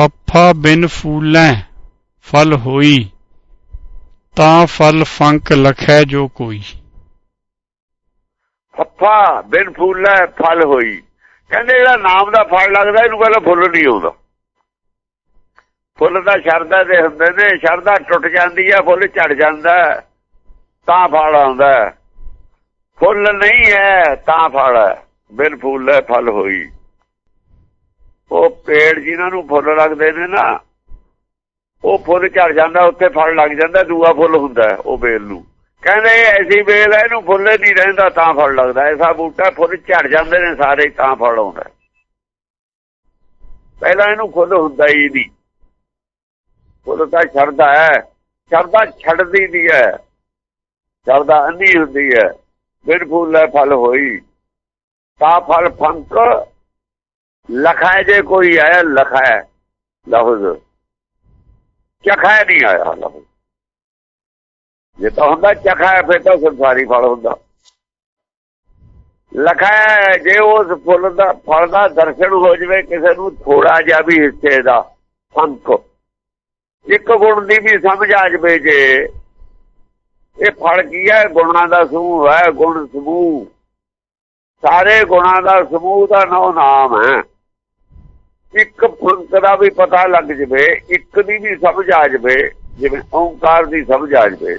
ਫੱਫਾ ਬਿਨ ਫੂਲੈ ਫਲ ਹੋਈ, ਤਾਂ ਫਲ ਫੰਕ ਲਖੈ ਜੋ ਕੋਈ। ਫੱਫਾ ਬਿਨ ਫੁੱਲੈ ਫਲ ਹੋਈ। ਕਹਿੰਦੇ ਜਿਹੜਾ ਨਾਮ ਦਾ ਫਲ ਲੱਗਦਾ, ਇਹਨੂੰ ਕਹਿੰਦਾ ਫੁੱਲ ਨਹੀਂ ਆਉਂਦਾ। ਫੁੱਲ ਦਾ ਸ਼ਰਦਾ ਦੇ ਹੁੰਦੇ ਨੇ ਸ਼ਰਦਾ ਟੁੱਟ ਜਾਂਦੀ ਹੈ ਫੁੱਲ ਝੜ ਜਾਂਦਾ, ਤਾਂ ਫਲ ਆਉਂਦਾ। ਫੁੱਲ ਨਹੀਂ ਹੈ, ਤਾਂ ਫਲ ਹੈ। ਬਿਨ ਫੁੱਲੈ ਫਲ ਹੋਈ। ਉਹ ਪੇੜ ਜਿਨ੍ਹਾਂ ਨੂੰ ਫੁੱਲ ਲੱਗਦੇ ਨੇ ਨਾ, ਉਹ ਫੁੱਲ ਝੜ ਜਾਂਦਾ, ਉੱਥੇ ਫਲ ਲੱਗ ਜਾਂਦਾ, ਦੂਆ ਫੁੱਲ ਹੁੰਦਾ ਉਹ ਬੇਲ ਨੂੰ। ਕਹਿੰਦੇ ਐਸੀ ਬੇਲ ਹੈ, ਇਹਨੂੰ ਫੁੱਲੇ ਨਹੀਂ ਰਹਿੰਦਾ, ਤਾਂ ਫਲ ਲੱਗਦਾ। ਐਸਾ ਬੂਟਾ ਫੁੱਲ ਝੜ ਜਾਂਦੇ ਨੇ, ਸਾਰੇ ਤਾਂ ਫਲ ਆਉਂਦਾ ਪਹਿਲਾਂ ਇਹਨੂੰ ਫੁੱਲ ਹੁੰਦਾ ਹੀ ਨਹੀਂ। ਫੁੱਲ ਤਾਂ ਛੜਦਾ ਹੈ ਛੜਦਾ ਛੱਡਦੀ ਨਹੀਂ ਹੈ। ਛੜਦਾ ਅੰਨੀ ਹੁੰਦੀ ਹੈ। ਬਿਨ ਫੁੱਲੇ ਫਲ ਹੋਈ। ਤਾਂ ਫਲ ਫੰਕ ਲਖਾਏ ਜੇ ਕੋਈ ਆਇਆ ਲਖਾਏ ਲਫ਼ਜ਼ ਚਖਾਏ ਨਹੀਂ ਆਇਆ ਲਫ਼ਜ਼ ਜੇ ਤਾਂ ਹੁੰਦਾ ਚਖਾਏ ਫਿਰ ਤਾਂ ਸੰਸਾਰੀ ਫਲ ਹੁੰਦਾ। ਲਖਾਏ ਜੇ ਉਸ ਫੁੱਲ ਦਾ, ਫਲ ਦਾ ਦਰਸ਼ਨ ਹੋ ਜਵੇ, ਕਿਸੇ ਨੂੰ ਥੋੜਾ ਜਿਹਾ ਵੀ ਹਿੱਸੇ ਦਾ ਫੰਕ ਇੱਕ ਗੁਣ ਦੀ ਵੀ ਸਮਝ ਆ ਜਵੇ ਜੇ। ਇਹ ਫਲ ਕੀ ਹੈ? ਗੁਣਾਂ ਦਾ ਸਮੂਹ ਹੈ, ਗੁਣ ਸਮੂਹ। ਸਾਰੇ ਗੁਣਾਂ ਦਾ ਸਮੂਹ ਦਾ ਨਾਮ ਨਾਮ ਹੈ। ਇੱਕ ਫੰਕ ਦਾ ਵੀ ਪਤਾ ਲੱਗ ਜਵੇ, ਇੱਕ ਦੀ ਵੀ ਸਮਝ ਆ ਜਵੇ, ਜਿਵੇਂ ਓੰਕਾਰ ਦੀ ਸਮਝ ਆ ਜਵੇ।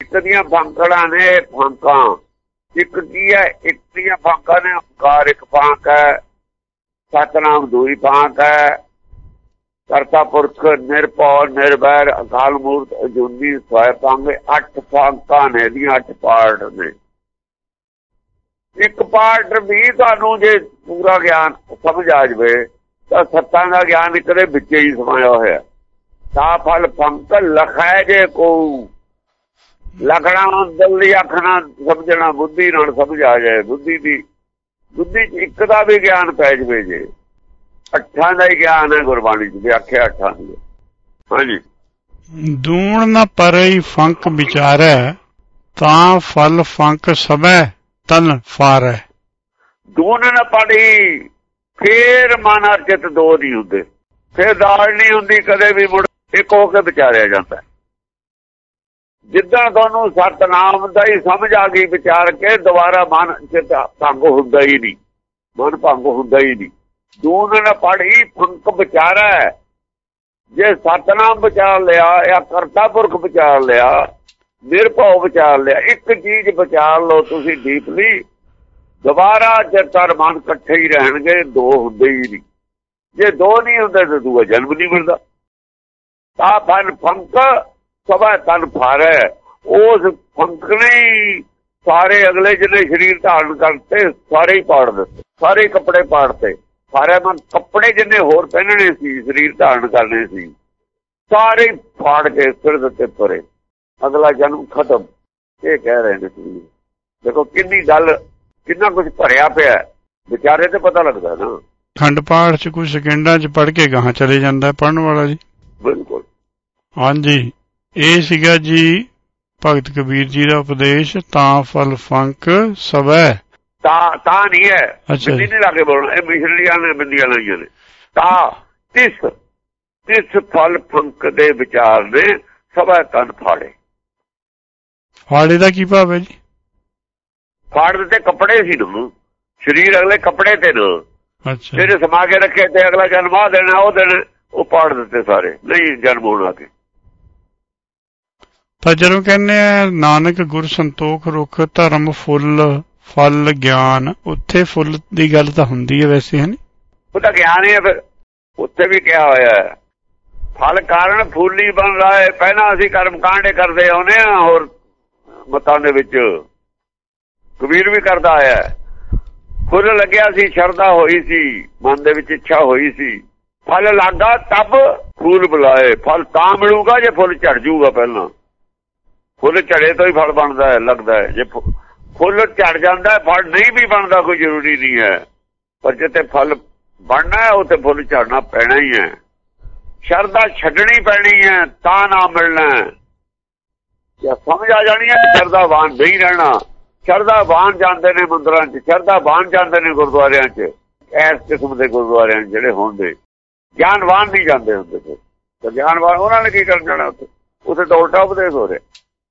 ਇੱਕ ਦੀਆਂ ਫੰਕੜਾਂ ਨੇ ਫੰਕਾਂ ਇੱਕ ਕੀ ਹੈ? ਇੱਕ ਦੀਆਂ ਫੰਕਾਂ ਨੇ ਓੰਕਾਰ, ਇੱਕ ਫੰਕ ਹੈ, ਸਤਨਾਮ ਦੂਈ ਫਾਂਕ ਹੈ। ਕਰਤਾ ਪੁਰਖ ਨਿਰਭਉ, ਨਿਰਵੈਰ, ਅਕਾਲ ਮੂਰਤ, ਅਜੂਨੀ ਸਵੈ ਪੰਗੇ ਅੱਠ ਫਾਂਕਾਂ ਨੇ, ਦੀਆਂ ਅੱਠ ਪਾਰਟ ਨੇ। ਇੱਕ ਪਾਰਟ ਵੀ ਤੁਹਾਨੂੰ ਜੇ ਪੂਰਾ ਗਿਆਨ ਸਮਝ ਆ ਜਵੇ, ਤਾਂ ਸੱਤਾਂ ਦਾ ਗਿਆਨ ਇਕਦੇ ਵਿੱਚ ਹੀ ਸਮਾਇਆ ਹੋਇਆ। ਤਾਂ ਫਲ ਫੰਕ ਲਖਾਇ ਜੇ ਕੋ ਲਖਣਾ ਦਿਲ ਦੀ ਅੱਖ ਨਾਲ ਸਮਝਣਾ, ਬੁੱਧੀ ਨਾਲ ਸਮਝ ਆ ਜਾਏ। ਬੁੱਧੀ ਦੀ, ਬੁੱਧੀ ਚ ਇੱਕ ਦਾ ਵੀ ਗਿਆਨ ਪੈ ਜਵੇ ਜੇ। ਅੱਠਾਂ ਦਾ ਹੀ ਗਿਆਨ ਹੈ ਗੁਰਬਾਣੀ ਚ ਵਿਆਖਿਆ ਅੱਠਾਂ ਦੀ। ਹਾਂਜੀ। ਦੂਣ ਨਾ ਪਰਈ ਫੰਕ ਵਿਚਾਰੈ, ਤਾਂ ਫਲ ਫੰਕ ਸਭੈ। ਤਨ ਫਾਰੈ। ਦੂਨ ਨਾ ਪੜੀ, ਫੇਰ ਮਨ ਅਰਜਤ ਦੋ ਨਹੀਂ ਹੁੰਦੇ। ਫੇਰ ਦਾਲ ਨਹੀਂ ਹੁੰਦੀ, ਕਦੇ ਵੀ ਮੁੜ ਇੱਕ ਹੋ ਕੇ ਵਿਚਾਰਿਆ ਜਾਂਦਾ। ਜਿੱਦਾਂ ਤੁਹਾਨੂੰ ਸਤਨਾਮ ਦਾ ਹੀ ਸਮਝ ਆ ਗਈ ਵਿਚਾਰ ਕੇ, ਦੁਬਾਰਾ ਮਨ ਚਿਤ ਭੰਗ ਹੁੰਦਾ ਹੀ ਨਹੀਂ। ਮਨ ਭੰਗ ਹੁੰਦਾ ਹੀ ਨਹੀਂ। ਦੂਨ ਨਾ ਪੜੀ ਫੰਕ ਵਿਚਾਰਾ। ਜੇ ਸਤਨਾਮ ਵਿਚਾਰ ਲਿਆ ਜਾਂ ਕਰਤਾ ਪੁਰਖ ਵਿਚਾਰ ਲਿਆ ਨਿਰਭਉ ਵਿਚਾਰ ਲਿਆ। ਇੱਕ ਚੀਜ਼ ਵਿਚਾਰ ਲਓ ਤੁਸੀਂ ਡੀਪਲੀ ਦੁਬਾਰਾ ਜੇ ਮਨ ਇਕੱਠੇ ਹੀ ਰਹਿਣਗੇ, ਦੋ ਹੁੰਦੇ ਹੀ ਨਹੀਂ। ਜੇ ਦੋ ਨਹੀਂ ਹੁੰਦੇ ਤਾਂ ਦੂਆ ਜਨਮ ਨਹੀਂ ਮਿਲਦਾ। ਤਾਂ ਫਨ ਫੰਕ, ਸਭਾ ਤਨ ਫਾਰੇ ਉਸ ਫੰਕ ਨੇ ਸਾਰੇ ਅਗਲੇ ਜਿਹਨੇ ਸਰੀਰ ਧਾਰਨ ਕਰਤੇ, ਸਾਰੇ ਹੀ ਪਾੜ ਦਿੱਤੇ, ਸਾਰੇ ਕੱਪੜੇ ਪਾੜਤੇ। ਸਾਰੇ ਮਨ ਕੱਪੜੇ ਜਿੰਨੇ ਹੋਰ ਪਹਿਨਣੇ ਸੀ, ਸਰੀਰ ਧਾਰਨ ਕਰਨੇ ਸੀ, ਸਾਰੇ ਫਾੜ ਕੇ ਸਿਰ ਦਿੱਤੇ ਪਰੇ ਅਗਲਾ ਜਨਮ ਖਤਮ। ਇਹ ਕਹਿ ਰਹੇ ਨੇ ਤੁਸੀਂ। ਦੇਖੋ ਕਿੰਨੀ ਗੱਲ ਕਿੰਨਾ ਕੁਝ ਭਰਿਆ ਪਿਆ ਵਿਚਾਰੇ ਤੇ ਪਤਾ ਲੱਗਦਾ ਨਾ। ਖੰਡ ਪਾਠ ਚ ਕੁਝ ਸਕਿੰਡਾਂ ਚ ਪੜ ਕੇ ਗਾਹਾਂ ਚਲੇ ਜਾਂਦਾ ਪੜਨ ਵਾਲਾ ਜੀ। ਬਿਲਕੁਲ। ਹਾਂਜੀ। ਇਹ ਸੀਗਾ ਜੀ ਭਗਤ ਕਬੀਰ ਜੀ ਦਾ ਉਪਦੇਸ਼ ਤਾਂ ਫਲ ਫੰਕ ਸਵੈ। ਤਾਂ ਤਾਂ ਨਹੀਂ ਹੈ। ਬਿੰਦੀ ਨਹੀਂ ਲਾ ਕੇ ਬੋਲਣਾ। ਇਹ ਮਿਸ਼ਰੀਆਂ ਨੇ ਬਿੰਦੀਆਂ ਲਾਈਆਂ ਨੇ। ਤਾਂ ਤਿਸ ਤਿਸ ਫਲ ਫੰਕ ਦੇ ਵਿਚਾਰ ਨੇ ਸਭਾ ਤਨ ਫਾੜੇ। ਫਾੜੇ ਦਾ ਕੀ ਭਾਵ ਹੈ ਜੀ? ਫਾੜ ਦਿੱਤੇ ਕੱਪੜੇ ਸੀ ਨੂੰ ਸਰੀਰ ਅਗਲੇ ਕੱਪੜੇ ਤੇ ਨੂੰ। ਅੱਛਾ। ਜਿਹੜੇ ਸਮਾ ਕੇ ਰੱਖੇ ਤੇ ਅਗਲਾ ਜਨਮ ਆ ਦੇਣਾ ਉਹ ਦਿਨ ਉਹ ਪਾੜ ਦਿੱਤੇ ਸਾਰੇ ਨਹੀਂ ਜਨਮ ਹੋਣਾ ਕੇ। ਤਾਂ ਜਦੋਂ ਕਹਿੰਦੇ ਆ ਨਾਨਕ ਗੁਰ ਸੰਤੋਖ ਰੁਖ ਧਰਮ ਫੁੱਲ ਫਲ ਗਿਆਨ ਉੱਥੇ ਫੁੱਲ ਦੀ ਗੱਲ ਤਾਂ ਹੁੰਦੀ ਹੈ ਵੈਸੇ ਹਨ ਉਹਦਾ ਗਿਆਨ ਹੀ ਹੈ ਫਿਰ। ਉੱਥੇ ਵੀ ਕਿਹਾ ਹੋਇਆ ਹੈ। ਫਲ ਕਾਰਨ ਫੁੱਲੀ ਬਣ ਰਹਾ ਹੈ। ਪਹਿਲਾਂ ਅਸੀਂ ਕਰਮ ਕਾਂਡੇ ਕਰਦੇ ਆਉਨੇ ਆ ਹੋਰ ਮਤਾਂ ਦੇ ਵਿੱਚ ਕਬੀਰ ਵੀ ਕਰਦਾ ਆਇਆ ਫੁੱਲ ਲੱਗਿਆ ਸੀ, ਸ਼ਰਧਾ ਹੋਈ ਸੀ, ਮਨ ਦੇ ਵਿੱਚ ਇੱਛਾ ਹੋਈ ਸੀ। ਫਲ ਲੱਗਾ ਤਬ ਫੂਲ ਬੁਲਾਏ। ਫਲ ਤਾਂ ਮਿਲੂਗਾ ਜੇ ਫੁੱਲ ਝੜ ਜੂਗਾ ਪਹਿਲਾਂ। ਫੁੱਲ ਝੜੇ ਤੋਂ ਹੀ ਫਲ ਬਣਦਾ ਹੈ, ਲੱਗਦਾ ਹੈ। ਜੇ ਫੁੱਲ ਝੜ ਜਾਂਦਾ ਫਲ ਨਹੀਂ ਵੀ ਬਣਦਾ, ਕੋਈ ਜ਼ਰੂਰੀ ਨਹੀਂ ਹੈ। ਪਰ ਜਿੱਤੇ ਫਲ ਬਣਨਾ ਹੈ ਉੱਥੇ ਫੁੱਲ ਝੜਨਾ ਪੈਣਾ ਹੀ ਹੈ। ਸ਼ਰਧਾ ਛੱਡਣੀ ਪੈਣੀ ਹੈ, ਤਾਂ ਨਾ ਮਿਲਣਾ ਜਾਂ ਸਮਝ ਆ ਜਾਣੀ ਹੈ ਸ਼ਰਧਾਵਾਨ ਨਹੀਂ ਰਹਿਣਾ। ਸ਼ਰਧਾਵਾਨ ਜਾਂਦੇ ਨੇ ਮੰਦਰਾਂ 'ਚ ਸ਼ਰਧਾਵਾਨ ਜਾਂਦੇ ਨੇ ਗੁਰਦੁਆਰਿਆਂ 'ਚ। ਇਸ ਕਿਸਮ ਦੇ ਗੁਰਦੁਆਰਿਆਂ ਜਿਹੜੇ ਹੁੰਦੇ ਗਿਆਨਵਾਨ ਨਹੀਂ ਜਾਂਦੇ ਹੁੰਦੇ ਫਿਰ। ਤੇ ਗਿਆਨਵਾਨ, ਉਹਨਾਂ ਨੇ ਕੀ ਕਰਨ ਜਾਣਾ ਉੱਥੇ? ਉੱਥੇ ਤਾਂ ਉਲਟਾ ਉਪਦੇਸ਼ ਹੋ ਰਿਹਾ।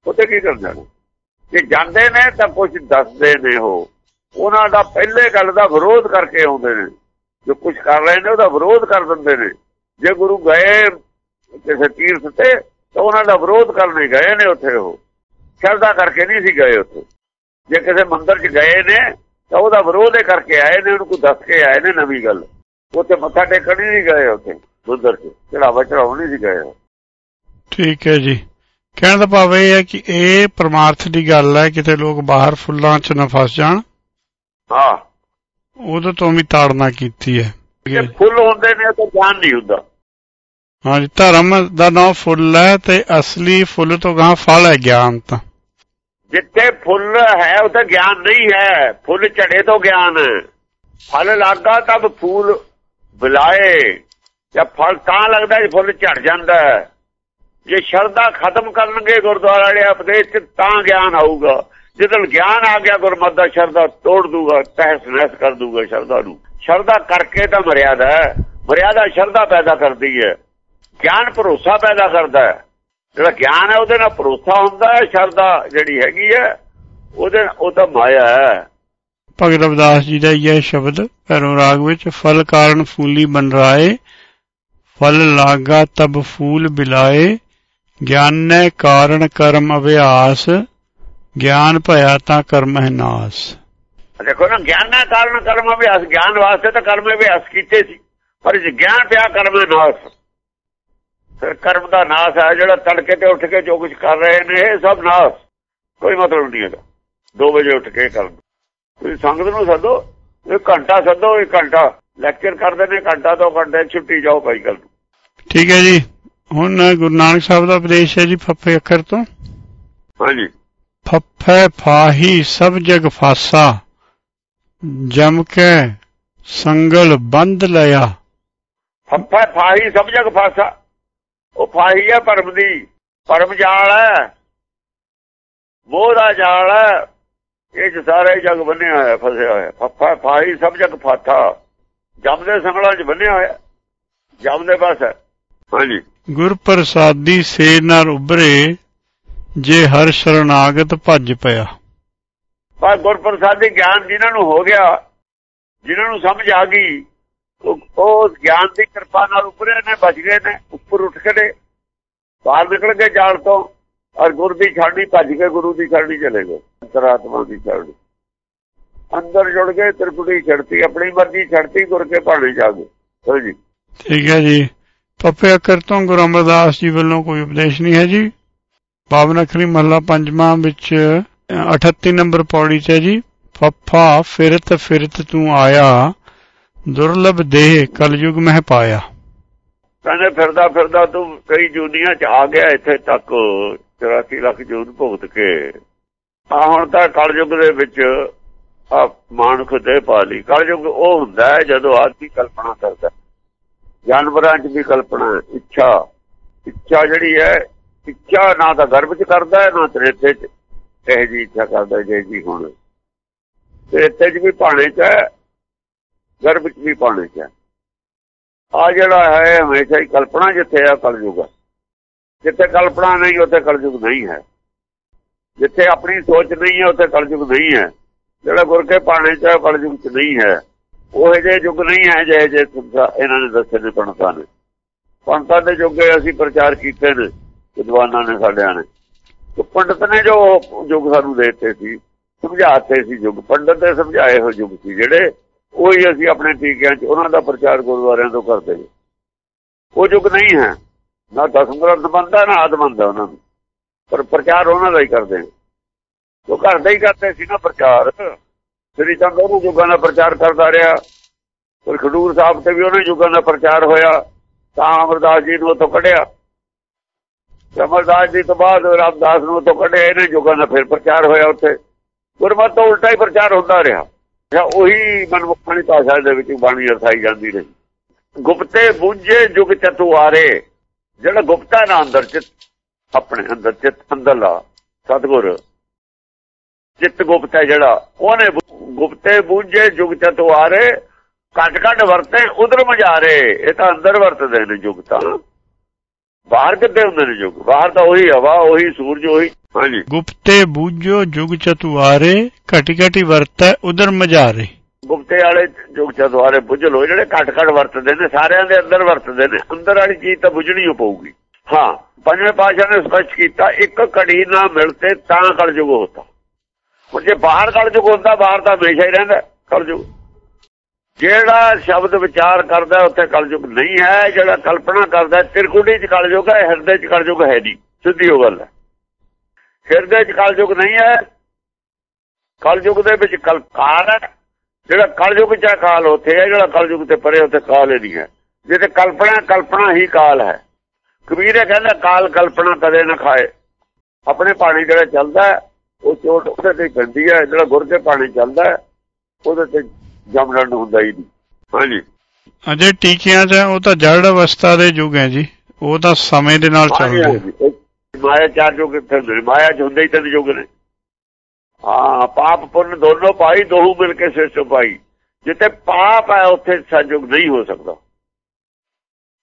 ਉੱਥੇ ਕੀ ਕਰਨ ਜਾਣਾ? ਜੇ ਜਾਂਦੇ ਨੇ ਤਾਂ ਕੁਝ ਦੱਸਦੇ ਨੇ ਉਹ। ਉਹਨਾਂ ਦਾ ਪਹਿਲੇ ਗੱਲ ਦਾ ਵਿਰੋਧ ਕਰਕੇ ਆਉਂਦੇ ਨੇ। ਜੋ ਕੁਝ ਕਰ ਰਹੇ ਨੇ ਉਹਦਾ ਵਿਰੋਧ ਕਰ ਦਿੰਦੇ ਨੇ। ਜੇ ਗੁਰੂ ਗਏ, ਕਿਸੇ ਤੀਰਥ ਤੇ ਤਾਂ ਉਹਨਾਂ ਦਾ ਵਿਰੋਧ ਕਰਨੇ ਗਏ ਨੇ ਉੱਥੇ ਉਹ। ਸ਼ਰਧਾ ਕਰਕੇ ਨਹੀਂ ਸੀ ਗਏ ਉੱਥੇ। ਜੇ ਕਿਸੇ ਮੰਦਰ 'ਚ ਗਏ ਨੇ ਤਾਂ ਉਹਦਾ ਵਿਰੋਧ ਹੀ ਕਰਕੇ ਆਏ ਨੇ ਉਹਨੂੰ ਕੋਈ ਦੱਸ ਕੇ ਆਏ ਨੇ ਨਵੀਂ ਗੱਲ। ਉੱਥੇ ਮੱਥਾ ਟੇਕਣ ਨਹੀਂ ਗਏ ਉੱਥੇ ਮੰਦਰ 'ਚ। ਚੜਾਵਾ ਚੜਾਉਣ ਨਹੀਂ ਸੀ ਗਏ। ਠੀਕ ਹੈ ਜੀ। ਕਹਿਣ ਦਾ ਭਾਵ ਇਹ ਹੈ ਕਿ ਇਹ ਪਰਮਾਰਥ ਦੀ ਗੱਲ ਹੈ ਕਿਤੇ ਲੋਕ ਬਾਹਰ ਫੁੱਲਾਂ 'ਚ ਨਾ ਫਸ ਜਾਣ। ਹਾਂ। ਉਹਦੇ ਤੋਂ ਵੀ ਤਾੜਨਾ ਕੀਤੀ ਹੈ। ਫੁੱਲ ਹੁੰਦੇ ਨੇ ਤਾਂ ਗਿਆਨ ਨਹੀਂ ਹੁੰਦਾ। ਹਾਂਜੀ, ਧਰਮ ਦਾ ਨਾਮ ਫੁੱਲ ਹੈ ਤੇ ਅਸਲੀ ਫੁੱਲ ਤੋਂ ਗਾਂ ਫਲ ਹੈ ਗਿਆਨ ਤਾਂ। ਜਿੱਥੇ ਫੁੱਲ ਹੈ, ਉੱਥੇ ਗਿਆਨ ਨਹੀਂ ਹੈ। ਫੁੱਲ ਝੜੇ ਤੋਂ ਗਿਆਨ। ਹੈ ਫਲ ਲੱਗਾ ਤਬ ਫੂਲ ਬੁਲਾਏ। ਜਾਂ ਫਲ ਤਾਂ ਲੱਗਦਾ ਜੇ ਫੁੱਲ ਝੜ ਜਾਂਦਾ ਜੇ ਸ਼ਰਧਾ ਖਤਮ ਕਰਨਗੇ ਗੁਰਦੁਆਰਾ ਵਾਲੇ ਉਪਦੇਸ਼ ਤਾਂ ਗਿਆਨ ਆਊਗਾ। ਜਦੋਂ ਗਿਆਨ ਆ ਗਿਆ ਗੁਰਮਤ ਦਾ, ਸ਼ਰਧਾ ਤੋੜ ਦੂਗਾ, ਤਹਿਸ ਨਹਿਸ ਕਰ ਦੂਗਾ ਸ਼ਰਧਾ ਨੂੰ। ਸ਼ਰਧਾ ਕਰਕੇ ਤਾਂ ਮਰਿਆਦਾ ਮਰਿਆਦਾ ਸ਼ਰਧਾ ਪੈਦਾ ਕਰਦੀ ਹੈ। ਗਿਆਨ ਭਰੋਸਾ ਪੈਦਾ ਕਰਦਾ ਹੈ। ਜਿਹੜਾ ਗਿਆਨ ਹੈ ਉਹਦੇ ਨਾਲ ਭਰੋਸਾ ਹੁੰਦਾ ਹੈ ਸ਼ਰਧਾ ਜਿਹੜੀ ਹੈਗੀ ਹੈ ਉਹਦੇ ਉਹ ਤਾਂ ਮਾਇਆ ਹੈ। ਭਗਤ ਰਵਿਦਾਸ ਜੀ ਦਾ ਇਹ ਸ਼ਬਦ ਰਾਗ ਵਿੱਚ ਫਲ ਕਾਰਨ ਫੂਲੀ ਬਨ ਰਾਏ ਫਲ ਲਾਗਾ ਤਬ ਫੂਲ ਬਿਲਾਏ ਗਿਆਨੈ ਕਾਰਨ ਕਰਮ ਅਭਿਆਸ ਗਿਆਨ ਭਇਆ ਤਾਂ ਕਰਮ ਹੈ ਨਾਸ। ਦੇਖੋ ਨਾ ਗਿਆਨ ਦਾ ਕਾਰਨ ਕਰਮ ਅਭਿਆਸ ਗਿਆਨ ਵਾਸਤੇ ਤਾਂ ਕਰਮ ਅਭਿਆਸ ਕੀਤੇ ਸੀ ਪਰ ਜੇ ਗਿਆਨ ਪਿਆ ਕਰਮ ਦਾ ਨਾਸ। ਫਿਰ ਕਰਮ ਦਾ ਨਾਸ ਹੈ ਜਿਹੜਾ ਤੜਕੇ ਤੇ ਉੱਠ ਕੇ ਜੋ ਕੁਝ ਕਰ ਰਹੇ ਨੇ ਇਹ ਸਭ ਨਾਸ। ਕੋਈ ਮਤਲਬ ਨਹੀਂ ਹੈਗਾ। 2 ਵਜੇ ਉੱਠ ਕੇ ਕਰਨ ਤੁਸੀਂ ਸੰਗਤ ਨੂੰ ਸੱਦੋ ਇੱਕ ਘੰਟਾ ਸੱਦੋ ਇੱਕ ਘੰਟਾ। ਲੈਕਚਰ ਕਰਦੇ ਨੇ ਘੰਟਾ ਦੋ ਘੰਟੇ ਛੁੱਟੀ ਜਾਓ ਭਾਈ ਕੱਲ ਠੀਕ ਹੈ ਜੀ। ਹੁਣ ਗੁਰੂ ਨਾਨਕ ਸਾਹਿਬ ਦਾ ਉਪਦੇਸ਼ ਹੈ ਜੀ ਫੱਫੇ ਅੱਖਰ ਤੋਂ। ਹਾਂਜੀ। ਫੱਫੇ ਫਾਹੀ ਸਭ ਜਗ ਫਾਸਾ। ਜਮ ਕੇ ਸੰਗਲ ਬੰਦ ਲਿਆ। ਫੱਫਾ ਫਾਹੀ ਸਭ ਜਗ ਫਾਸਾ। ਉਹ ਫਾਹੀ ਹੈ ਪਰਮ ਦੀ। ਪਰਮ ਜਾਲ ਹੈ ਮੋਹ ਦਾ ਜਾਲ ਹੈ ਇਹ ਸਾਰੇ ਜਗ ਬੰਨਿਆ ਹੋਇਆ ਫਸਿਆ ਹੋਇਆ। ਫੱਫਾ ਫਾਹੀ ਸਭ ਜਗ ਫਾਥਾ ਜਮ ਦੇ ਸੰਗਲਾਂ 'ਚ ਬੰਨਿਆ ਹੋਇਆ। ਜਮ ਦੇ ਬਸ। ਹੈ ਹਾਂਜੀ। ਗੁਰ ਪ੍ਰਸਾਦੀ ਸੇ ਨਰ ਉਬਰੇ ਜੇ ਹਰ ਸ਼ਰਨਾਗਤ ਭੱਜ ਪਿਆ। ਪਰ ਗੁਰਪ੍ਰਸਾਦੀ ਗਿਆਨ ਜਿਨ੍ਹਾਂ ਨੂੰ ਹੋ ਗਿਆ ਜਿਨ੍ਹਾਂ ਨੂੰ ਸਮਝ ਆ ਗਈ ਉਹ ਗਿਆਨ ਦੀ ਕਿਰਪਾ ਨਾਲ ਉੱਪਰੇ ਨੇ ਬਚ ਗਏ ਨੇ, ਉੱਪਰ ਉੱਠ ਕੇ ਨੇ ਬਾਹਰ ਨਿਕਲ ਕੇ ਜਾਲ ਤੋਂ, ਔਰ ਗੁਰ ਦੀ ਛਾੜੀ ਭੱਜ ਕੇ ਗੁਰੂ ਦੀ ਛਾੜੀ ਚਲੇ ਗਏ, ਅੰਤਰਾਤਮਾ ਦੀ ਛਾੜੀ ਅੰਦਰ ਜੁੜ ਗਏ ਤ੍ਰਿਪੁਟੀ ਛੜਤੀ ਆਪਣੀ ਮਰਜ਼ੀ ਛੜਤੀ ਗੁਰ ਕੇ ਭਾਣੇ ਜਾ ਗਏ। ਚਲੋ ਜੀ। ਠੀਕ ਹੈ ਜੀ। ਫੱਫੇ ਅੱਖਰ ਤੋਂ ਗੁਰੂ ਅਮਰਦਾਸ ਜੀ ਵੱਲੋਂ ਕੋਈ ਉਪਦੇਸ਼ ਨਹੀਂ ਹੈ ਜੀ। ਬਾਵਨ ਅਖਰੀ ਮਹਲਾ ਪੰਜਵਾਂ ਵਿੱਚ 38 ਨੰਬਰ ਪੌੜੀ 'ਚ ਹੈ ਜੀ। ਫੱਫਾ, ਫਿਰਤ ਫਿਰਤ ਤੂੰ ਆਇਆ। ਦੁਰਲਭ ਦੇਹ ਕਲਯੁਗ ਮਹਿ ਪਾਇਆ। ਕਹਿੰਦੇ ਫਿਰਦਾ ਫਿਰਦਾ ਤੂੰ ਕਈ ਜੂਨੀਆਂ ਚ ਆ ਗਿਆ ਇੱਥੇ ਤੱਕ 84 ਲੱਖ ਜੂਨ ਭੁਗਤ ਕੇ। ਆ ਹੁਣ ਤਾਂ ਕਲਯੁਗ ਦੇ ਵਿੱਚ ਆ ਮਾਨੁਖ ਦੇ ਪਾ ਲਈ। ਕਲਯੁਗ ਉਹ ਹੁੰਦਾ ਹੈ ਜਦੋਂ ਆਦਮੀ ਕਲਪਨਾ ਕਰਦਾ ਜਾਨਵਰਾਂ 'ਚ ਵੀ ਕਲਪਨਾ ਇੱਛਾ। ਇੱਛਾ ਜਿਹੜੀ ਹੈ, ਇੱਛਾ ਨਾ ਤਾਂ ਗਰਭ 'ਚ ਕਰਦਾ ਹੈ, ਨਾ ਤ੍ਰੇਤੇ 'ਚ। ਇਹ ਜੀ ਇੱਛਾ ਕਰਦਾ ਜੇ ਜੀ ਹੁਣ। ਤ੍ਰੇਤੇ 'ਚ ਵੀ ਭਾਣੇ 'ਚ ਹੈ ਗਰਭ 'ਚ ਵੀ ਭਾਣੇ 'ਚ ਹੈ ਆ ਜਿਹੜਾ ਹੈ, ਹਮੇਸ਼ਾ ਹੀ ਕਲਪਨਾ ਜਿੱਥੇ ਆ, ਕਲਯੁਗ ਜਿੱਥੇ ਕਲਪਨਾ ਨਹੀਂ, ਉੱਥੇ ਕਲਯੁਗ ਨਹੀਂ ਹੈ। ਜਿੱਥੇ ਆਪਣੀ ਸੋਚ ਨਹੀਂ ਹੈ, ਉੱਥੇ ਕਲਯੁਗ ਨਹੀਂ ਹੈ। ਜਿਹੜਾ ਗੁਰ ਕੇ ਪਾਣੇ ਚ ਕਲਯੁਗ ਚ ਨਹੀਂ ਹੈ। ਉਹ ਜੇ ਯੁੱਗ ਨਹੀਂ ਹੈ ਜੇ ਜੇ ਇਹਨਾਂ ਨੇ ਦੱਸੇ ਨੇ ਪੰਡਤਾਂ ਨੇ। ਪੰਡਤਾਂ ਦੇ ਯੁੱਗੇ ਅਸੀਂ ਪ੍ਰਚਾਰ ਕੀਤੇ ਨੇ, ਵਿਦਵਾਨਾਂ ਨੇ ਸਾਡਿਆਂ ਨੇ। ਤੇ ਪੰਡਤ ਨੇ ਜੋ ਯੁੱਗ ਸਾਨੂੰ ਦੇਤੇ ਦਿੱਤੇ ਸੀ ਸਮਝਾਤੇ ਸੀ ਯੁੱਗ। ਪੰਡਤ ਦੇ ਸਮਝਾਏ ਹੋਏ ਯੁੱਗ ਸੀ ਜਿਹੜੇ ਉਹੀ ਅਸੀਂ ਆਪਣੇ ਟੀਕਿਆਂ 'ਚ, ਉਹਨਾਂ ਦਾ ਪ੍ਰਚਾਰ ਗੁਰਦੁਆਰਿਆਂ ਤੋਂ ਕਰਦੇ ਹਾਂ ਉਹ ਯੁੱਗ ਨਹੀਂ ਹੈ। ਨਾ ਦਸਮ ਗ੍ਰੰਥ ਬੰਦਾ ਨਾ ਆਦ ਬੰਦਾ ਉਹਨਾਂ ਨੂੰ। ਪਰ ਪ੍ਰਚਾਰ ਉਹਨਾਂ ਦਾ ਹੀ ਕਰਦੇ ਹਾਂ ਉਹ ਘਰ ਦਾ ਹੀ ਕਰਦੇ ਸੀ ਨਾ ਪ੍ਰਚਾਰ। ਸ੍ਰੀ ਚੰਦ ਉਹਨੂੰ ਯੁੱਗਾਂ ਦਾ ਪ੍ਰਚਾਰ ਕਰਦਾ ਰਿਹਾ। ਪਰ ਖਡੂਰ ਸਾਹਿਬ ਤੇ ਵੀ ਉਹਨਾਂ ਯੁੱਗਾਂ ਦਾ ਪ੍ਰਚਾਰ ਹੋਇਆ। ਤਾਂ ਅਮਰਦਾਸ ਜੀ ਨੂੰ ਉੱਥੋਂ ਕੱਢਿਆ। ਅਮਰਦਾਸ ਜੀ ਤੋਂ ਬਾਅਦ ਰਾਮਦਾਸ ਨੂੰ ਉੱਥੋਂ ਕੱਢਿਆ। ਇਹਨੇ ਯੁੱਗਾਂ ਦਾ ਫਿਰ ਪ੍ਰਚਾਰ ਹੋਇਆ ਉੱਥੇ। ਗੁਰਮਤਿ ਤੋਂ ਉਲਟਾ ਹੀ ਪ੍ਰਚਾਰ ਹੁੰਦਾ ਰਿਹਾ। ਜਾਂ ਉਹੀ ਮਨਮੁਖਾਣੀ ਭਾਸ਼ਾ ਦੇ ਵਿੱਚ ਬਾਣੀ ਅਰਥਾਈ ਜਾਂਦੀ ਰਹੀ। ਗੁਪਤੇ ਬੁੱਝੇ ਜੁਗ ਚਤੁਆਰੇ, ਜਿਹੜਾ ਗੁਪਤਾ ਨਾ ਅੰਦਰ ਚਿਤ, ਆਪਣੇ ਅੰਦਰ ਚਿਤ ਅੰਦਰਲਾ ਸਤਗੁਰ। ਚਿਤ ਗੁਪਤ ਹੈ ਜਿਹੜਾ, ਉਹਨੇ ਗੁਪਤੇ ਬੁੱਝੇ ਜੁਗ ਚਤੁਆਰੇ, ਘਟ ਘਟ ਵਰਤੇ, ਉਧਰ ਮਜਾਰੇ ਇਹ ਤਾਂ ਅੰਦਰ ਵਰਤਦੇ ਨੇ ਜੁਗਤਾ ਬਾਹਰ ਕਿੱਥੇ ਹੁੰਦੇ ਨੇ ਜੁਗ ਬਾਹਰ ਤਾਂ ਉਹੀ ਹਵਾ ਉਹੀ ਸੂਰਜ ਉਹੀ ਹਾਂਜੀ। ਗੁਪਤੇ ਬੂਝੋ ਜੁਗ ਚਤੁਆਰੇ ਘਟੀ ਘਟੀ ਵਰਤੈ ਉਦਰ ਮਜਾਰੇ ਗੁਪਤੇ ਵਾਲੇ ਜੁਗ ਚਤੁਆਰੇ ਬੁੱਝ ਲੋ ਜਿਹੜੇ ਘਟ ਘਟ ਵਰਤਦੇ ਨੇ ਸਾਰਿਆਂ ਦੇ ਅੰਦਰ ਵਰਤਦੇ ਨੇ। ਅੰਦਰ ਵਾਲੀ ਚੀਜ਼ ਤਾਂ ਬੁੱਝਣੀ ਓ ਪਊਗੀ। ਹਾਂ ਪੰਜਵੇਂ ਪਾਸ਼ਾ ਨੇ ਸਪਸ਼ਟ ਕੀਤਾ ਇੱਕ ਘੜੀ ਨਾ ਮਿਲਤੇ ਤਾਂ ਕਲਯੁਗ ਹੁੰਦਾ। ਹੁਣ ਜੇ ਬਾਹਰ ਕਲਯੁਗ ਹੁੰਦਾ ਬਾਹਰ ਤਾਂ ਹਮੇਸ਼ਾ ਹੀ ਰਹਿੰਦਾ ਕਲਯੁਗ। ਜਿਹੜਾ ਸ਼ਬਦ ਵਿਚਾਰ ਕਰਦਾ ਉੱਥੇ ਕਲਯੁਗ ਨਹੀਂ ਹੈ, ਜਿਹੜਾ ਕਲਪਨਾ ਕਰਦਾ ਤਿਰਕੁੜੀ ਚ ਕਲਯੁਗ ਹੈ, ਹਿਰਦੇ ਚ ਕਲਯੁਗ ਹੈ ਨਹੀਂ, ਸਿੱਧੀ ਉਹ ਗੱਲ ਹੈ। ਹਿਰਦੇ ਚ ਕਲਯੁਗ ਨਹੀਂ ਹੈ, ਕਲਯੁਗ ਦੇ ਵਿੱਚ ਕਲਕਾਰ ਹੈ, ਜਿਹੜਾ ਕਲਯੁਗ ਚ ਕਾਲ ਉੱਥੇ ਹੈ, ਜਿਹੜਾ ਕਲਯੁਗ ਤੇ ਪਰੇ ਉੱਥੇ ਕਾਲ ਹੀ ਨਹੀਂ ਹੈ। ਜਿੱਥੇ ਕਲਪਨਾ ਕਲਪਨਾ ਹੀ ਕਾਲ ਹੈ। ਕਬੀਰ ਇਹ ਕਹਿੰਦਾ, ਕਾਲ ਕਲਪਨਾ ਕਦੇ ਨਾ ਖਾਏ। ਆਪਣੇ ਪਾਣੀ ਜਿਹੜਾ ਚੱਲਦਾ ਉਹ ਚੋਟ ਉਹਦੇ ਤੇ ਗੰਦੀ ਹੈ, ਜਿਹੜਾ ਗੁਰ ਦੇ ਪਾਣੀ ਚੱਲਦਾ ਉਹਦੇ ਤੇ ਜਮੜਨ ਹੁੰਦਾ ਹੀ ਨਹੀਂ। ਹਾਂਜੀ। ਅਜੇ ਟੀਕਿਆਂ 'ਚ ਉਹ ਤਾਂ ਜੜ ਅਵਸਥਾ ਦੇ ਯੁੱਗ ਹੈ ਜੀ। ਉਹ ਤਾਂ ਸਮੇਂ ਦੇ ਨਾਲ ਚੱਲਦੇ ਮਾਇਆ ਚਾਰ ਜੋ ਕਿੱਥੇ ਹੁੰਦੇ ਮਾਇਆ ਚ ਹੁੰਦੇ ਹੀ ਤਿੰਨ ਯੁੱਗ ਨੇ। ਹਾਂ ਪਾਪ ਪੁੰਨ ਦੋਨੋਂ ਪਾਈ ਦੋਹੂ ਮਿਲ ਕੇ ਸਿਸਟਮ ਪਾਈ। ਜਿੱਥੇ ਪਾਪ ਹੈ ਉੱਥੇ ਸੰਯੋਗ ਨਹੀਂ ਹੋ ਸਕਦਾ।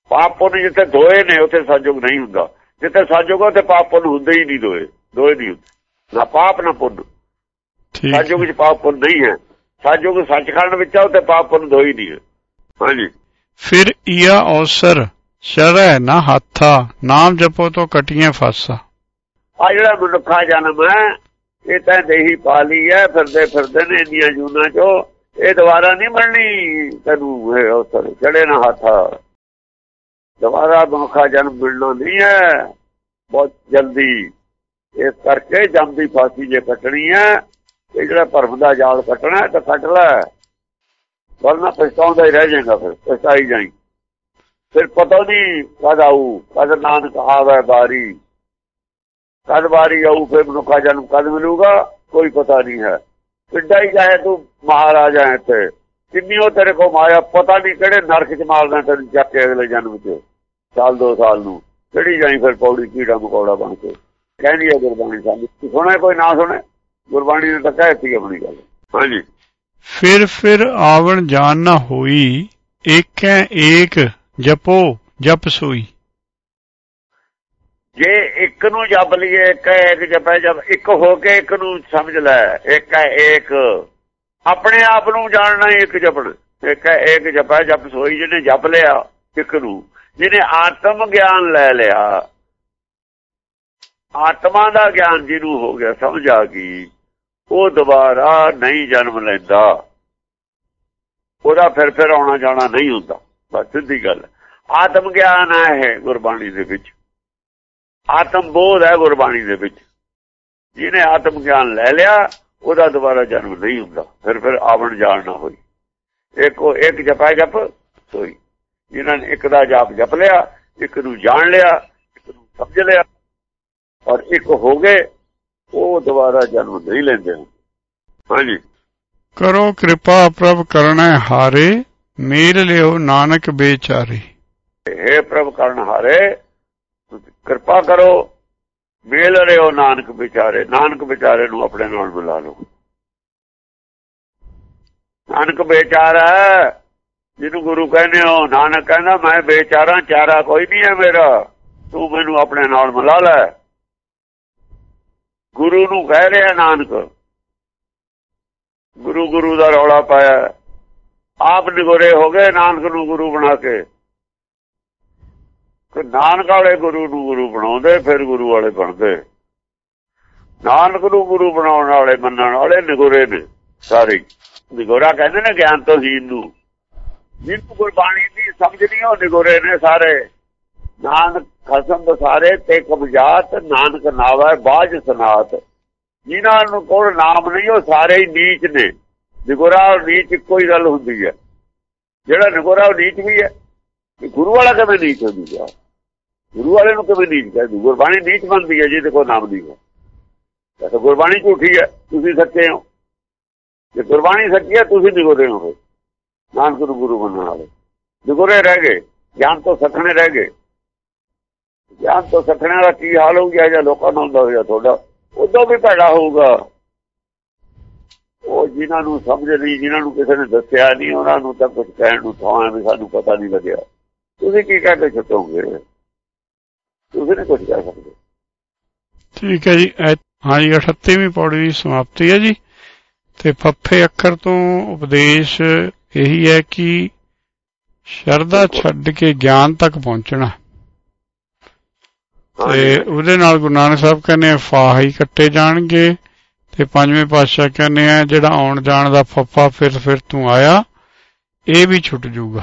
ਪਾਪ ਪੁੰਨ ਜਿੱਥੇ ਦੋਏ ਨੇ ਉੱਥੇ ਸੰਯੋਗ ਨਹੀਂ ਹੁੰਦਾ। ਜਿੱਥੇ ਸੰਯੋਗ ਉੱਥੇ ਪਾਪ ਪੁੰਨ ਹੁੰਦੇ ਹੀ ਨਹੀਂ ਦੋਏ। ਦੋਏ ਨਹੀਂ ਹੁੰਦੇ। ਨਾ ਪਾਪ ਨਾ ਪੁੰਨ। ਠੀਕ ਸੰਯੋਗ ਚ ਪਾਪ ਪੁੰਨ ਨਹੀਂ ਹੈ। ਸੰਯੋਗ ਸੱਚਖੰਡ ਵਿੱਚ ਆ ਉੱਥੇ ਪਾਪ ਪੁੰਨ ਦੋਈ ਨਹੀਂ ਹਾਂਜੀ। ਫਿਰ ਈਆ ਅਵਸਰ ਸ਼ਰੈ ਨਾ ਹੱਥਾ ਨਾਮ ਜਪੋ ਤੋਂ ਕਟੀਆਂ ਫਾਸਾ। ਆ ਜਿਹੜਾ ਮਨੁੱਖਾ ਜਨਮ ਹੈ ਇਹ ਤਾਂ ਦੇਹੀ ਪਾ ਲਈ ਹੈ ਫਿਰਦੇ ਫਿਰਦੇ ਨੇ ਇੰਨੀਆਂ ਜੂਨਾਂ ਚੋਂ। ਇਹ ਦੁਬਾਰਾ ਨਹੀਂ ਮਿਲਣੀ ਤੈਨੂੰ ਇਹ ਅਵਸਰ ਚੜੇ ਨਾ ਹੱਥ। ਦੁਬਾਰਾ ਮਨੁੱਖਾ ਜਨਮ ਮਿਲਣਾ ਨਹੀਂ ਹੈ ਬਹੁਤ ਜਲਦੀ। ਇਸ ਕਰਕੇ ਜੰਮ ਫਾਸੀ ਜੇ ਕੱਟਣੀ ਹੈ ਇਹ ਜਿਹੜਾ ਭਰਮ ਦਾ ਜਾਲ ਕੱਟਣਾ ਹੈ ਤਾਂ ਕੱਟ ਲੈ। ਵਰਨਾ ਪਛਤਾਉਂਦਾ ਹੀ ਰਹਿ ਜਾਏਗਾ ਫਿਰ, ਪਛਤਾਈ ਜਾਈ ਫਿਰ ਪਤਾ ਨਹੀਂ ਕਦ ਆਊ, ਕਦ ਨਾਨਕ ਆਵੇ ਬਾਰੀ। ਕਦ ਬਾਰੀ ਆਊ ਫਿਰ ਮਨੁੱਖਾ ਜਨਮ, ਕਦ ਮਿਲੂਗਾ, ਕੋਈ ਪਤਾ ਨਹੀਂ ਹੈ। ਕਿੱਡਾ ਹੀ ਜਾਏ ਤੂੰ ਮਹਾਰਾਜਾ ਹੈ ਤੇ ਕਿੰਨੀ ਉਹ ਤੇਰੇ ਕੋ ਮਾਇਆ, ਪਤਾ ਨਹੀਂ ਕਿਹੜੇ ਨਰਕ ਚ ਮਾਰਨਾ ਤੈਨੂੰ ਚੱਕ ਕੇ ਅਗਲੇ ਜਨਮ ਚ। ਸਾਲ, ਦੋ ਸਾਲ ਨੂੰ। ਕਿਹੜੀ ਜਾਈ ਫਿਰ ਪੌੜੀ, ਕੀੜਾ ਮਕੌੜਾ ਬਣ ਕੇ। ਕਹਿੰਦੀ ਹੈ ਗੁਰਬਾਣੀ ਸਾਨੂੰ ਸੁਣੇ ਕੋਈ, ਨਾ ਸੁਣੇ ਗੁਰਬਾਣੀ ਨੇ ਤਾਂ ਕਹਿਤੀ ਆਪਣੀ ਗੱਲ। ਹਾਂਜੀ। ਫਿਰ ਫਿਰ ਆਵਣ ਜਾਣ ਨਾ ਹੋਈ ਏਕੈ ਏਕ ਜਪੋ ਜਪ ਸੋਈ। ਜੇ ਇੱਕ ਨੂੰ ਜਪ ਲਈਏ ਇੱਕ ਹੈ ਇੱਕ ਜਪੈ ਜਪ ਇੱਕ ਹੋ ਕੇ ਇੱਕ ਨੂੰ ਸਮਝ ਲੈ ਇੱਕ ਹੈ ਇੱਕ ਆਪਣੇ ਆਪ ਨੂੰ ਜਾਣਨਾ ਇੱਕ ਜਪਣ। ਇੱਕ ਹੈ ਇੱਕ ਜਪੈ ਜਪ ਸੋਈ ਜਿਹਨੇ ਜਪ ਲਿਆ ਇੱਕ ਨੂੰ ਜਿਹਨੇ ਆਤਮ ਗਿਆਨ ਲੈ ਲਿਆ। ਆਤਮਾ ਦਾ ਗਿਆਨ ਜਿਹਨੂੰ ਹੋ ਗਿਆ ਸਮਝ ਆ ਗਈ। ਉਹ ਦੁਬਾਰਾ ਨਹੀਂ ਜਨਮ ਲੈਂਦਾ। ਉਹਦਾ ਫਿਰ ਫਿਰ ਆਉਣਾ ਜਾਣਾ ਨਹੀਂ ਹੁੰਦਾ। ਬਸ ਸਿੱਧੀ ਗੱਲ ਆਤਮ ਗਿਆਨ ਹੈ ਗੁਰਬਾਣੀ ਦੇ ਵਿੱਚ। ਆਤਮ ਬੋਧ ਹੈ ਗੁਰਬਾਣੀ ਦੇ ਵਿੱਚ। ਜਿਹਨੇ ਆਤਮ ਗਿਆਨ ਲੈ ਲਿਆ, ਉਹਦਾ ਦੁਬਾਰਾ ਜਨਮ ਨਹੀਂ ਹੁੰਦਾ। ਫਿਰ ਫਿਰ ਆਵਣ ਜਾਣ ਨਾ ਹੋਈ। ਇੱਕ ਉਹ ਇੱਕ ਜਪਾ ਜਪ, ਸੋਈ। ਜਿਨ੍ਹਾਂ ਨੇ ਇੱਕ ਦਾ ਜਾਪ ਜਪ ਲਿਆ, ਇੱਕ ਨੂੰ ਜਾਣ ਲਿਆ, ਇੱਕ ਨੂੰ ਸਮਝ ਲਿਆ, ਔਰ ਇੱਕ ਹੋ ਗਏ ਉਹ ਦੁਬਾਰਾ ਜਨਮ ਨਹੀਂ ਲੈਂਦੇ ਹਾਂਜੀ। ਕਰੋ ਕਿਰਪਾ ਪ੍ਰਭ ਕਰਣਾ ਹਾਰੇ ਮੇਲ ਲਿਓ ਨਾਨਕ ਬੇਚਾਰੇ। हे ਪ੍ਰਭ ਕਰਨ ਹਾਰੇ ਕਿਰਪਾ ਕਰੋ ਮੇਲ ਰਿਓ ਨਾਨਕ ਵਿਚਾਰੇ ਨਾਨਕ ਵਿਚਾਰੇ ਨੂੰ ਆਪਣੇ ਨਾਲ ਮਿਲਾ ਲਓ। ਨਾਨਕ ਬੇਚਾਰਾ ਜਿਹਨੂੰ ਗੁਰੂ ਕਹਿੰਦੇ ਹੋ ਨਾਨਕ ਕਹਿੰਦਾ ਮੈਂ ਬੇਚਾਰਾ ਚਾਰਾ ਕੋਈ ਨਹੀਂ ਹੈ ਮੇਰਾ। ਤੂੰ ਮੈਨੂੰ ਆਪਣੇ ਨਾਲ ਮਿਲਾ ਲੈ। ਗੁਰੂ ਨੂੰ ਕਹਿ ਰਿਹਾ ਨਾਨਕ, ਗੁਰੂ ਗੁਰੂ ਦਾ ਰੌਲਾ ਪਾਇਆ। ਆਪ ਨਿਗੋਰੇ ਹੋ ਗਏ ਨਾਨਕ ਨੂੰ ਗੁਰੂ ਬਣਾ ਕੇ। ਕਿ ਨਾਨਕ ਵਾਲੇ ਗੁਰੂ ਨੂੰ ਗੁਰੂ ਬਣਾਉਂਦੇ, ਫਿਰ ਗੁਰੂ ਵਾਲੇ ਬਣਦੇ। ਨਾਨਕ ਨੂੰ ਗੁਰੂ ਬਣਾਉਣ ਵਾਲੇ ਮੰਨਣ ਵਾਲੇ ਨਿਗੋਰੇ ਨੇ ਸਾਰੇ। ਨਿਗੋਰਾ ਕਹਿੰਦੇ ਨੇ ਗਿਆਨ ਤੋਂ ਹੀਨ ਨੂੰ। ਜਿਹਨੂੰ ਗੁਰਬਾਣੀ ਦੀ ਸਮਝ ਨਹੀਂ, ਉਹ ਨਿਗੋਰੇ ਨੇ ਸਾਰੇ। ਨਾਨਕ ਖਸਮ ਬਸਾਰੇ ਤੇ ਕਬਜਾਤ ਨਾਨਕ ਨਾਵਾ, ਬਾਜ ਸਨਾਤ। ਜਿਨ੍ਹਾਂ ਨੂੰ ਕੋਲ ਨਾਮ ਨਹੀਂ, ਉਹ ਸਾਰੇ ਹੀ ਨੀਚ ਨੇ। ਨਿਗੋਰਾ ਨੀਚ ਕੋਈ ਗੱਲ ਹੁੰਦੀ ਹੈ। ਜਿਹੜਾ ਨਿਗੋਰਾ ਉਹ ਨੀਚ ਵੀ ਹੈ ਕਿ ਗੁਰੂ ਵਾਲਾ ਕਿਵੇਂ ਨੀਚ ਹੁੰਦੀ ਜੂਗਾ ਗੁਰੂ ਵਾਲੇ ਨੂੰ ਕਿਵੇਂ ਨੀਚ ਕਹਿੰਦੇ? ਗੁਰਬਾਣੀ ਨੀਚ ਬਣਦੀ ਹੈ, ਜਿਹਦੇ ਕੋਲ ਨਾਮ ਨਹੀਂ ਹੈ। ਤਾਂ ਗੁਰਬਾਣੀ ਝੂਠੀ ਹੈ, ਤੁਸੀਂ ਸੱਚੇ ਹੋ। ਜੇ ਗੁਰਬਾਣੀ ਸੱਚੀ ਹੈ, ਤੁਸੀਂ ਨਿਗੋਰੇ ਹੋ ਨਾਨਕ ਨੂੰ ਗੁਰੂ ਬਣਨ ਵਾਲੇ। ਨਿਗੋਰੇ ਰਹਿ ਗਏ, ਗਿਆਨ ਤੋਂ ਸਖਣੇ ਰਹਿ ਗਏ। ਗਿਆਨ ਤੋਂ ਸਖਣੇ ਦਾ ਕੀ ਹਾਲ ਹੋਊਗਾ ਜਾਂ ਲੋਕਾਂ ਨੂੰ ਹੁੰਦਾ ਹੋਇਆ ਤੁਹਾਡਾ ਉਦੋਂ ਵੀ ਭੈੜਾ ਹੋਊਗਾ। ਉਹ ਜਿਨ੍ਹਾਂ ਨੂੰ ਸਮਝ ਨਹੀਂ ਜਿਨ੍ਹਾਂ ਨੂੰ ਕਿਸੇ ਨੇ ਦੱਸਿਆ ਨਹੀਂ ਉਹਨਾਂ ਨੂੰ ਤਾਂ ਕੁਝ ਕਹਿਣ ਨੂੰ ਥਾਂ ਵੀ ਸਾਨੂੰ ਪਤਾ ਨਹੀਂ ਲੱਗਿਆ। ਤੁਸੀਂ ਕੀ ਕਹਿ ਕੇ ਛੱਡੋਗੇ ਤੁਸੀਂ ਨਹੀਂ ਕੁਝ ਕਹਿ ਸਕਦੇ। ਠੀਕ ਹੈ ਜੀ ਐ- ਹਾਂਜੀ 38ਵੀਂ ਪੌੜੀ ਦੀ ਸਮਾਪਤੀ ਹੈ ਜੀ। ਤੇ ਫੱਫੇ ਅੱਖਰ ਤੋਂ ਉਪਦੇਸ਼ ਇਹੀ ਹੈ ਕਿ ਸ਼ਰਧਾ ਛੱਡ ਕੇ ਗਿਆਨ ਤੱਕ ਪਹੁੰਚਣਾ। ਤੇ। ਉਹਦੇ ਨਾਲ ਗੁਰੂ ਨਾਨਕ ਸਾਹਿਬ ਕਹਿੰਦੇ ਆ, ਫਾਹ ਕੱਟੇ ਜਾਣਗੇ। ਤੇ ਪੰਜਵੇਂ ਪਾਤਸ਼ਾਹ ਕਹਿੰਦੇ ਆ ਜਿਹੜਾ ਆਉਣ ਜਾਣ ਦਾ ਫੱਫਾ ਫਿਰ ਫਿਰ ਤੂੰ ਆਇਆ ਇਹ ਵੀ ਛੁੱਟ ਜਾਊਗਾ।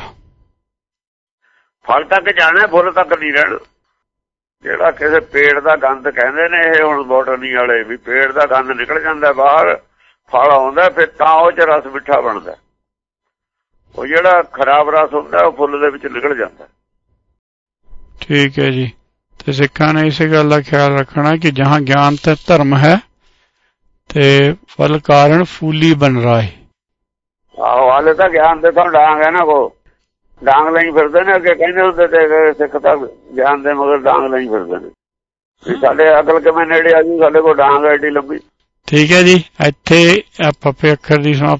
ਫਲ ਤੱਕ ਜਾਣਾ ਫੁੱਲ ਤੱਕ ਨਹੀਂ ਰਹਿਣਾ। ਜਿਹੜਾ ਕਿਸੇ ਪੇੜ ਦਾ ਗੰਦ ਕਹਿੰਦੇ ਨੇ ਇਹ ਹੁਣ ਬੋਟਨੀ ਵਾਲੇ ਵੀ ਪੇੜ ਦਾ ਗੰਦ ਨਿਕਲ ਜਾਂਦਾ ਬਾਹਰ ਫਲ ਆਉਂਦਾ ਫਿਰ ਤਾਂ ਉਹ ਚ ਰਸ ਮਿੱਠਾ ਬਣਦਾ। ਉਹ ਜਿਹੜਾ ਖਰਾਬ ਰਸ ਹੁੰਦਾ ਉਹ ਫੁੱਲ ਦੇ ਵਿੱਚ ਨਿਕਲ ਜਾਂਦਾ। ਠੀਕ ਹੈ ਜੀ। ਤੇ ਸਿੱਖਾਂ ਨੇ ਇਸੇ ਗੱਲ ਦਾ ਖਿਆਲ ਰੱਖਣਾ ਕਿ ਜਹਾਂ ਗਿਆਨ ਤੇ ਧਰਮ ਹੈ ਤੇ ਫਲ ਕਾਰਨ ਫੂਲੀ ਬਨ ਹੈ। ਆਹੋ ਹਾਲੇ ਤਾਂ ਗਿਆਨ ਦੇ ਤਾਂ ਡਾਂਗ ਹੈ ਨਾ ਕੋ। ਡਾਂਗ ਲਈ ਫਿਰਦੇ ਨੇ ਅੱਗੇ ਕਹਿੰਦੇ ਹੁੰਦੇ ਤੇ ਕਿ ਸਿੱਖ ਤਾਂ ਗਿਆਨ ਦੇ ਮਗਰ ਡਾਂਗ ਲਈ ਫਿਰਦੇ ਨੇ। ਸਾਡੇ ਅਕਲ ਕਿਵੇਂ ਨੇੜੇ ਆ ਜੂ ਸਾਡੇ ਕੋਲ ਡਾਂਗ ਐਡੀ ਲੰਬੀ। ਠੀਕ ਹੈ ਜੀ ਇੱਥੇ ਆ ਫੱਫੇ ਅੱਖਰ ਦੀ ਸਮਾਪਤੀ